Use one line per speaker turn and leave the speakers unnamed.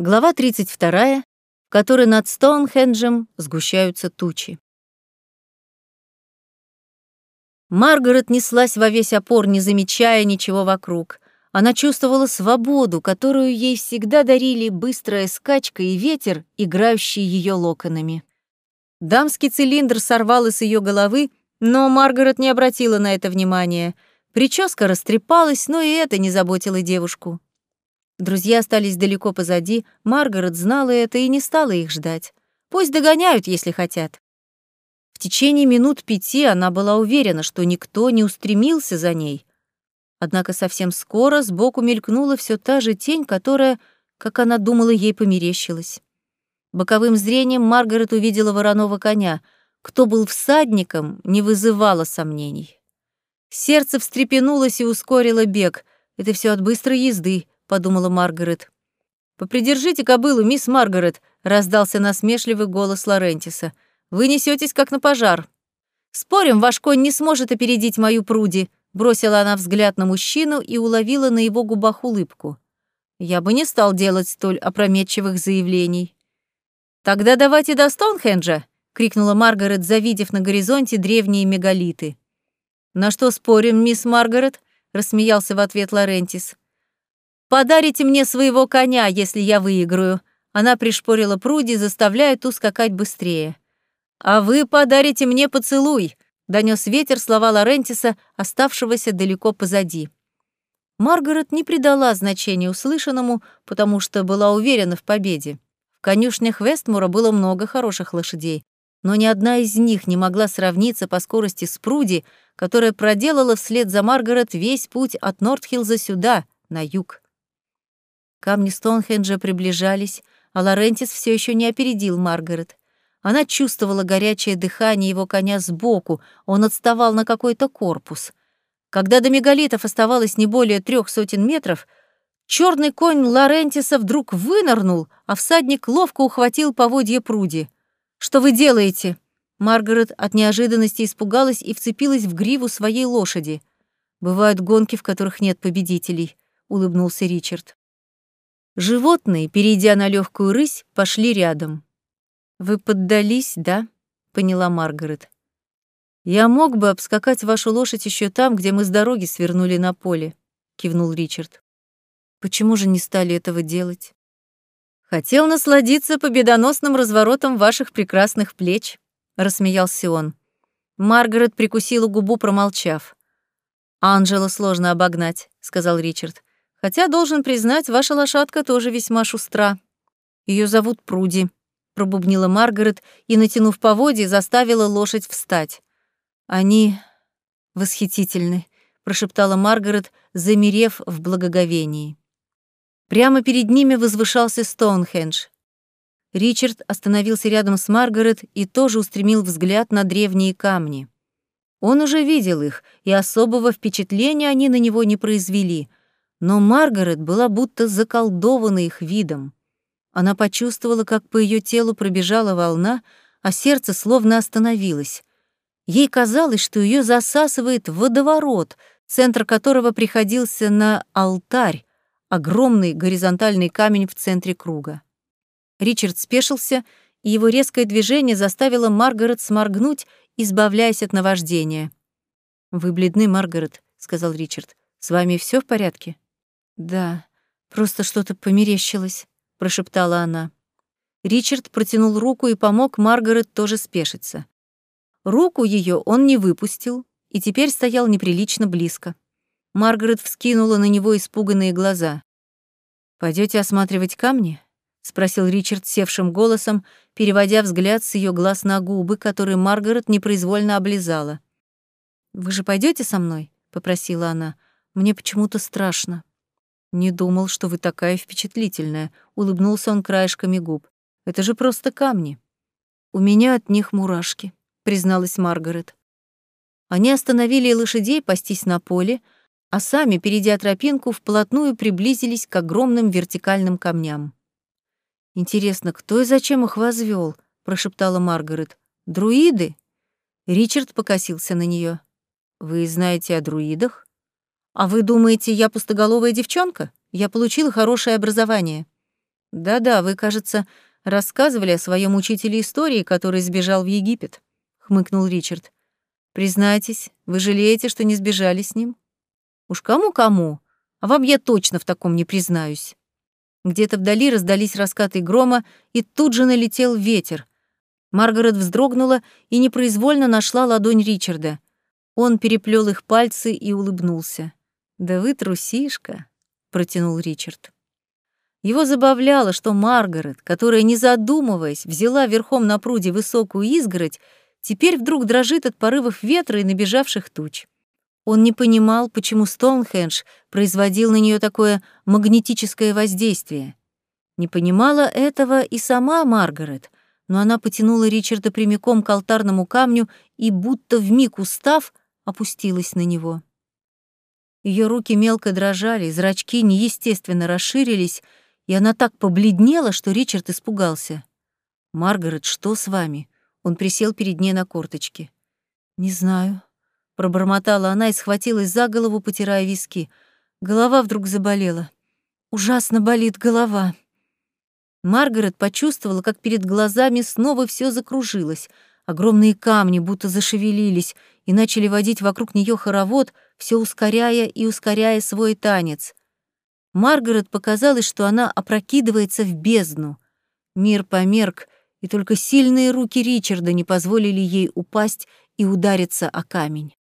Глава 32, в которой над Стоунхенджем сгущаются тучи. Маргарет неслась во весь опор, не замечая ничего вокруг. Она чувствовала свободу, которую ей всегда дарили быстрая скачка и ветер, играющий ее локонами. Дамский цилиндр сорвал с ее головы, но Маргарет не обратила на это внимания. Прическа растрепалась, но и это не заботило девушку. Друзья остались далеко позади, Маргарет знала это и не стала их ждать. Пусть догоняют, если хотят. В течение минут пяти она была уверена, что никто не устремился за ней. Однако совсем скоро сбоку мелькнула все та же тень, которая, как она думала, ей померещилась. Боковым зрением Маргарет увидела вороного коня. Кто был всадником, не вызывало сомнений. Сердце встрепенулось и ускорило бег. Это все от быстрой езды, подумала Маргарет. «Попридержите кобылу, мисс Маргарет», — раздался насмешливый голос Лорентиса. «Вы несетесь как на пожар». «Спорим, ваш конь не сможет опередить мою пруди», — бросила она взгляд на мужчину и уловила на его губах улыбку. «Я бы не стал делать столь опрометчивых заявлений». «Тогда давайте до Стоунхенджа», — крикнула Маргарет, завидев на горизонте древние мегалиты. «На что спорим, мисс Маргарет?» — рассмеялся в ответ Лорентис. «Подарите мне своего коня, если я выиграю». Она пришпорила пруди, заставляя ту скакать быстрее. «А вы подарите мне поцелуй», — донес ветер слова Лорентиса, оставшегося далеко позади. Маргарет не придала значения услышанному, потому что была уверена в победе. В конюшнях Вестмура было много хороших лошадей, но ни одна из них не могла сравниться по скорости с Пруди, которая проделала вслед за Маргарет весь путь от Нортхилза сюда, на юг. Камни Стоунхенджа приближались, а Лорентис все еще не опередил Маргарет. Она чувствовала горячее дыхание его коня сбоку, он отставал на какой-то корпус. Когда до мегалитов оставалось не более трех сотен метров, черный конь Лорентиса вдруг вынырнул, а всадник ловко ухватил поводье пруди. «Что вы делаете?» Маргарет от неожиданности испугалась и вцепилась в гриву своей лошади. «Бывают гонки, в которых нет победителей», — улыбнулся Ричард. Животные, перейдя на легкую рысь, пошли рядом. «Вы поддались, да?» — поняла Маргарет. «Я мог бы обскакать вашу лошадь еще там, где мы с дороги свернули на поле», — кивнул Ричард. «Почему же не стали этого делать?» «Хотел насладиться победоносным разворотом ваших прекрасных плеч», — рассмеялся он. Маргарет прикусила губу, промолчав. «Анжела сложно обогнать», — сказал Ричард. Хотя, должен признать, ваша лошадка тоже весьма шустра. Ее зовут Пруди», — пробубнила Маргарет и, натянув поводья, заставила лошадь встать. «Они восхитительны», — прошептала Маргарет, замерев в благоговении. Прямо перед ними возвышался Стоунхендж. Ричард остановился рядом с Маргарет и тоже устремил взгляд на древние камни. Он уже видел их, и особого впечатления они на него не произвели — но Маргарет была будто заколдована их видом. Она почувствовала, как по ее телу пробежала волна, а сердце словно остановилось. Ей казалось, что ее засасывает водоворот, центр которого приходился на алтарь, огромный горизонтальный камень в центре круга. Ричард спешился, и его резкое движение заставило Маргарет сморгнуть, избавляясь от наваждения. «Вы бледны, Маргарет», — сказал Ричард. «С вами все в порядке?» «Да, просто что-то померещилось», — прошептала она. Ричард протянул руку и помог Маргарет тоже спешиться. Руку ее он не выпустил и теперь стоял неприлично близко. Маргарет вскинула на него испуганные глаза. Пойдете осматривать камни?» — спросил Ричард севшим голосом, переводя взгляд с ее глаз на губы, которые Маргарет непроизвольно облизала. «Вы же пойдете со мной?» — попросила она. «Мне почему-то страшно». «Не думал, что вы такая впечатлительная», — улыбнулся он краешками губ. «Это же просто камни». «У меня от них мурашки», — призналась Маргарет. Они остановили лошадей пастись на поле, а сами, перейдя тропинку, вплотную приблизились к огромным вертикальным камням. «Интересно, кто и зачем их возвел? прошептала Маргарет. «Друиды?» Ричард покосился на нее. «Вы знаете о друидах?» «А вы думаете, я пустоголовая девчонка? Я получила хорошее образование». Да-да, вы, кажется, рассказывали о своем учителе истории, который сбежал в Египет, хмыкнул Ричард. Признайтесь, вы жалеете, что не сбежали с ним? Уж кому-кому, а вам я точно в таком не признаюсь. Где-то вдали раздались раскаты грома, и тут же налетел ветер. Маргарет вздрогнула и непроизвольно нашла ладонь Ричарда. Он переплел их пальцы и улыбнулся. «Да вы трусишка», — протянул Ричард. Его забавляло, что Маргарет, которая, не задумываясь, взяла верхом на пруде высокую изгородь, теперь вдруг дрожит от порывов ветра и набежавших туч. Он не понимал, почему Стоунхендж производил на нее такое магнетическое воздействие. Не понимала этого и сама Маргарет, но она потянула Ричарда прямиком к алтарному камню и, будто вмиг устав, опустилась на него. Ее руки мелко дрожали, зрачки неестественно расширились, и она так побледнела, что Ричард испугался. «Маргарет, что с вами?» Он присел перед ней на корточки. «Не знаю», Пробормотала она и схватилась за голову, потирая виски. Голова вдруг заболела. Ужасно болит голова. Маргарет почувствовала, как перед глазами снова все закружилось. Огромные камни будто зашевелились и начали водить вокруг нее хоровод, все ускоряя и ускоряя свой танец. Маргарет показалось, что она опрокидывается в бездну. Мир померк, и только сильные руки Ричарда не позволили ей упасть и удариться о камень.